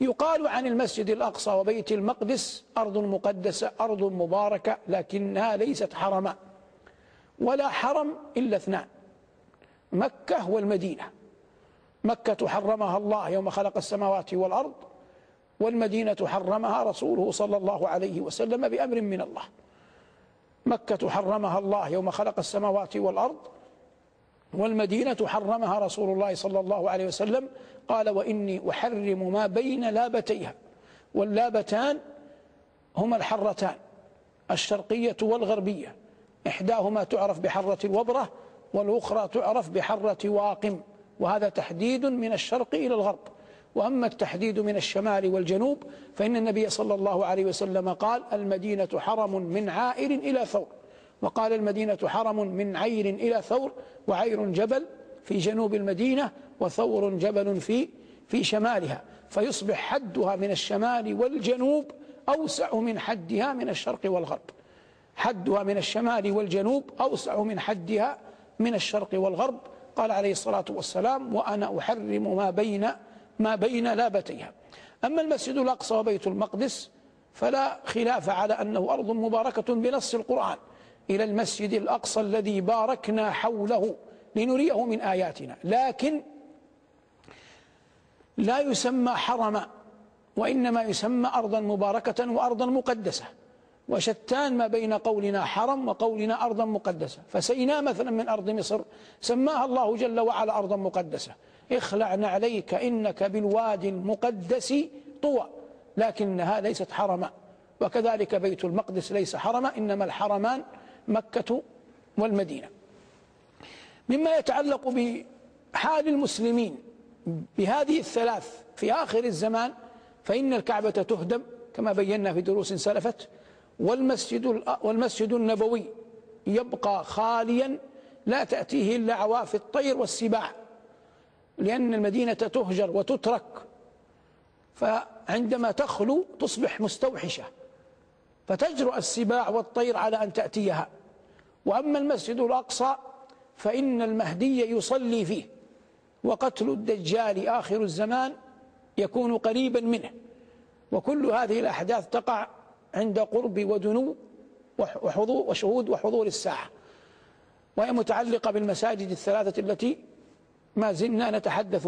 يقال عن المسجد الأقصى وبيت المقدس أرض مقدسة أرض مباركة لكنها ليست حرما ولا حرم إلا اثنان مكة والمدينة. مكة حرمها الله يوم خلق السماوات والأرض والمدينة حرمها رسوله صلى الله عليه وسلم بأمر من الله. مكة حرمها الله يوم خلق السماوات والأرض والمدينة حرمها رسول الله صلى الله عليه وسلم. قال وإني أحرم ما بين لابتيها واللابتان هما الحرتان الشرقية والغربية. إحداهما تعرف بحرة الوبرة والأخرى تعرف بحرة واقم. وهذا تحديد من الشرق إلى الغرب. وأما التحديد من الشمال والجنوب فإن النبي صلى الله عليه وسلم قال المدينة حرم من عائر إلى ثور. وقال المدينة حرم من عير إلى ثور وعير جبل في جنوب المدينة وثور جبل في في شمالها فيصبح حدها من الشمال والجنوب أوسع من حدها من الشرق والغرب. حدها من الشمال والجنوب أوسع من حدها من الشرق والغرب. قال عليه الصلاة والسلام وأنا أحرم ما بين ما بين لابتيها. أما المسجد الأقصى وبيت المقدس فلا خلاف على أنه أرض مباركة بنص القرآن. إلى المسجد الأقصى الذي باركنا حوله لنريه من آياتنا. لكن لا يسمى حرما وإنما يسمى أرضا مباركة وأرضا مقدسة. وشتان ما بين قولنا حرم وقولنا أرضا مقدسة. فسيناء مثلا من أرض مصر سماها الله جل وعلا أرضا مقدسة. اخلع عليك إنك بالوادي المقدس طوى. لكنها ليست حرما. وكذلك بيت المقدس ليس حرما إنما الحرمان مكة والمدينة. مما يتعلق بحال المسلمين بهذه الثلاث في آخر الزمان فإن الكعبة تهدم كما بينا في دروس سلفت والمسجد, والمسجد النبوي يبقى خاليا لا تأتيه إلا عواف الطير والسباع لأن المدينة تهجر وتترك فعندما تخلو تصبح مستوحشة فتجرؤ السباع والطير على أن تأتيها. وأما المسجد الأقصى فإن المهدي يصلي فيه وقتل الدجال آخر الزمان يكون قريبا منه. وكل هذه الأحداث تقع عند قرب ودنو وحضور وشهود وحضور الساعة. وهي متعلقة بالمساجد الثلاثة التي ما زلنا نتحدث